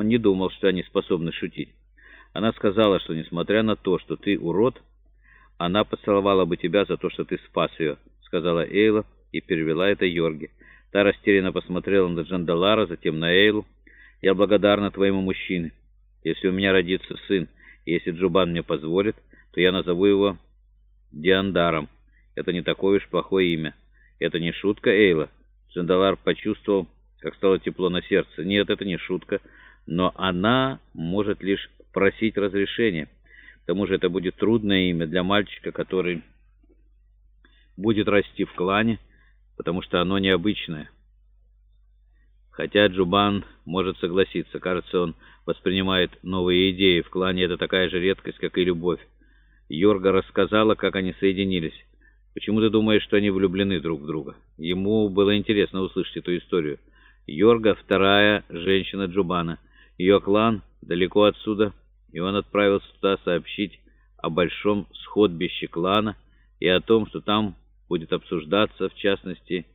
Он не думал, что они способны шутить. Она сказала, что, несмотря на то, что ты урод, она поцеловала бы тебя за то, что ты спас ее, сказала Эйла и перевела это Йорге. Та растерянно посмотрела на Джандалара, затем на Эйлу. «Я благодарна твоему мужчине. Если у меня родится сын, и если Джубан мне позволит, то я назову его Диандаром. Это не такое уж плохое имя. Это не шутка, Эйла». Джандалар почувствовал, как стало тепло на сердце. «Нет, это не шутка, но она может лишь просить разрешения. К тому же это будет трудное имя для мальчика, который будет расти в клане, потому что оно необычное. Хотя Джубан может согласиться. Кажется, он воспринимает новые идеи. В клане это такая же редкость, как и любовь. Йорга рассказала, как они соединились. Почему ты думаешь, что они влюблены друг в друга? Ему было интересно услышать эту историю. Йорга — вторая женщина Джубана. Ее клан далеко отсюда, и он отправился туда сообщить о большом сходбище клана и о том, что там будет обсуждаться, в частности,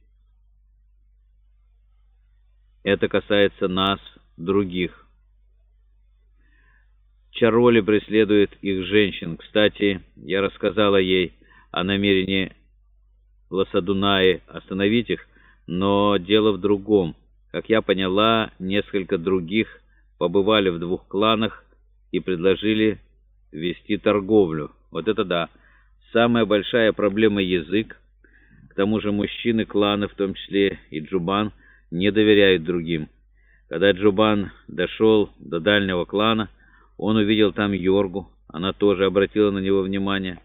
это касается нас, других. Чароли преследует их женщин. Кстати, я рассказала ей о намерении Лосадунаи остановить их, но дело в другом. Как я поняла, несколько других побывали в двух кланах и предложили вести торговлю. Вот это да. Самая большая проблема — язык. К тому же мужчины клана, в том числе и Джубан, не доверяют другим. Когда Джубан дошел до дальнего клана, он увидел там Йоргу. Она тоже обратила на него внимание.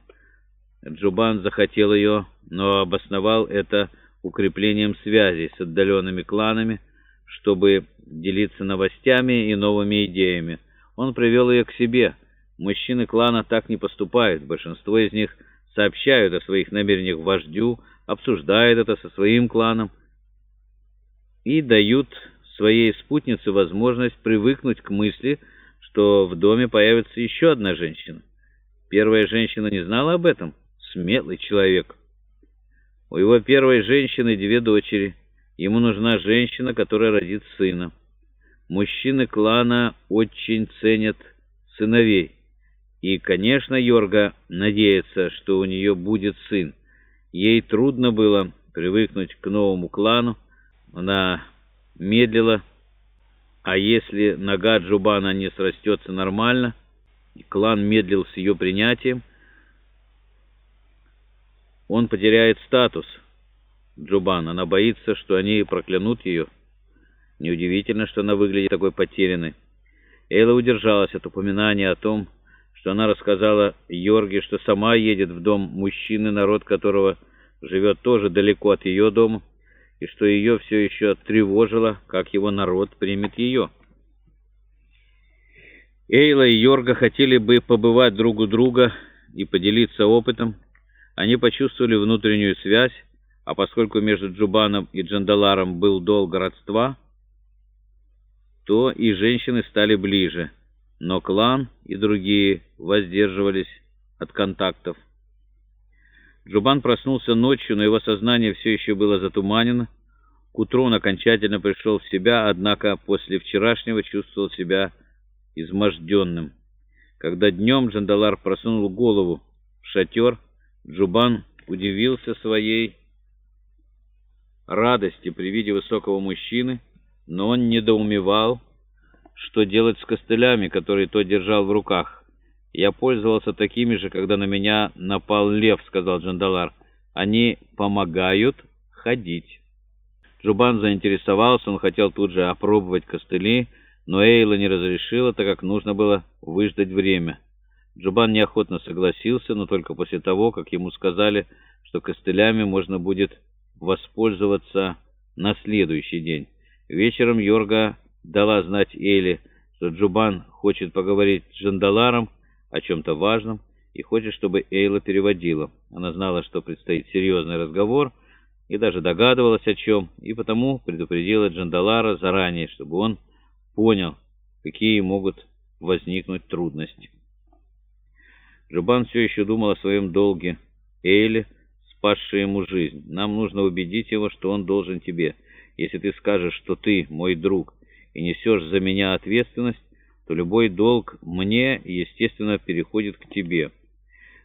Джубан захотел ее, но обосновал это укреплением связей с отдаленными кланами, чтобы делиться новостями и новыми идеями. Он привел ее к себе. Мужчины клана так не поступают. Большинство из них сообщают о своих намерениях вождю, обсуждает это со своим кланом и дают своей спутнице возможность привыкнуть к мысли, что в доме появится еще одна женщина. Первая женщина не знала об этом. Смелый человек. У его первой женщины две дочери. Ему нужна женщина, которая родит сына. Мужчины клана очень ценят сыновей. И, конечно, Йорга надеется, что у нее будет сын. Ей трудно было привыкнуть к новому клану. Она медлила, а если нога Джубана не срастется нормально, и клан медлил с ее принятием, он потеряет статус. Джубан, она боится, что они проклянут ее. Неудивительно, что она выглядит такой потерянной. Эйла удержалась от упоминания о том, что она рассказала Йорге, что сама едет в дом мужчины, народ которого живет тоже далеко от ее дома, и что ее все еще тревожило, как его народ примет ее. Эйла и Йорга хотели бы побывать друг у друга и поделиться опытом. Они почувствовали внутреннюю связь, а поскольку между Джубаном и Джандаларом был долг родства, то и женщины стали ближе – но клан и другие воздерживались от контактов. Джубан проснулся ночью, но его сознание все еще было затуманено. К утру он окончательно пришел в себя, однако после вчерашнего чувствовал себя изможденным. Когда днем Джандалар просунул голову в шатер, Джубан удивился своей радости при виде высокого мужчины, но он недоумевал, что делать с костылями, которые тот держал в руках. «Я пользовался такими же, когда на меня напал лев», — сказал Джандалар. «Они помогают ходить». Джубан заинтересовался, он хотел тут же опробовать костыли, но Эйла не разрешила, так как нужно было выждать время. Джубан неохотно согласился, но только после того, как ему сказали, что костылями можно будет воспользоваться на следующий день. Вечером Йорга дала знать Эйле, что Джубан хочет поговорить с Джандаларом о чем-то важном и хочет, чтобы Эйла переводила. Она знала, что предстоит серьезный разговор, и даже догадывалась о чем, и потому предупредила Джандалара заранее, чтобы он понял, какие могут возникнуть трудности. Джубан все еще думал о своем долге Эйле, спасшей ему жизнь. Нам нужно убедить его, что он должен тебе. Если ты скажешь, что ты мой друг, и несешь за меня ответственность, то любой долг мне, естественно, переходит к тебе».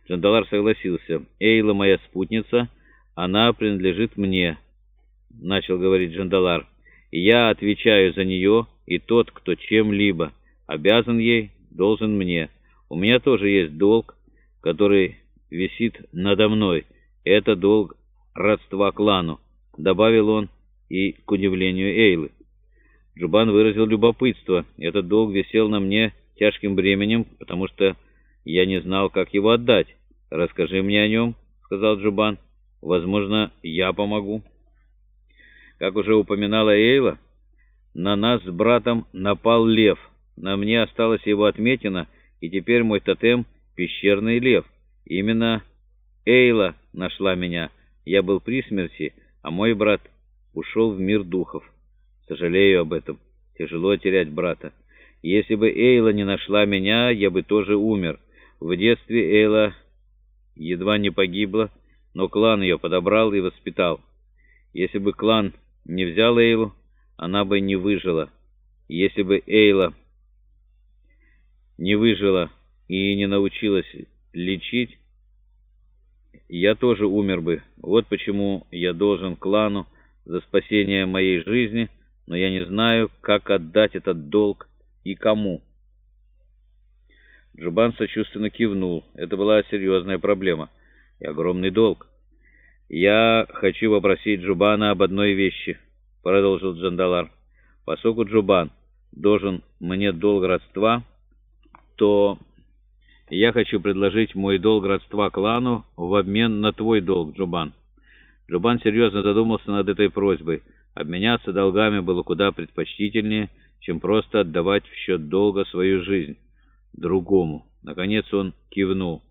Джандалар согласился. «Эйла моя спутница, она принадлежит мне», — начал говорить Джандалар. «И я отвечаю за нее, и тот, кто чем-либо обязан ей, должен мне. У меня тоже есть долг, который висит надо мной. Это долг родства клану», — добавил он и к удивлению Эйлы. Джубан выразил любопытство. Этот долг висел на мне тяжким бременем, потому что я не знал, как его отдать. «Расскажи мне о нем», — сказал Джубан. «Возможно, я помогу». Как уже упоминала Эйла, на нас с братом напал лев. На мне осталась его отметина, и теперь мой тотем — пещерный лев. Именно Эйла нашла меня. Я был при смерти, а мой брат ушел в мир духов. Сожалею об этом. Тяжело терять брата. Если бы Эйла не нашла меня, я бы тоже умер. В детстве Эйла едва не погибла, но клан ее подобрал и воспитал. Если бы клан не взял Эйлу, она бы не выжила. Если бы Эйла не выжила и не научилась лечить, я тоже умер бы. Вот почему я должен клану за спасение моей жизни, но я не знаю, как отдать этот долг и кому». Джубан сочувственно кивнул. Это была серьезная проблема и огромный долг. «Я хочу попросить Джубана об одной вещи», — продолжил Джандалар. «Поскольку Джубан должен мне долг родства, то я хочу предложить мой долг родства клану в обмен на твой долг, Джубан». Джубан серьезно задумался над этой просьбой. Обменяться долгами было куда предпочтительнее, чем просто отдавать в счет долга свою жизнь другому. Наконец он кивнул.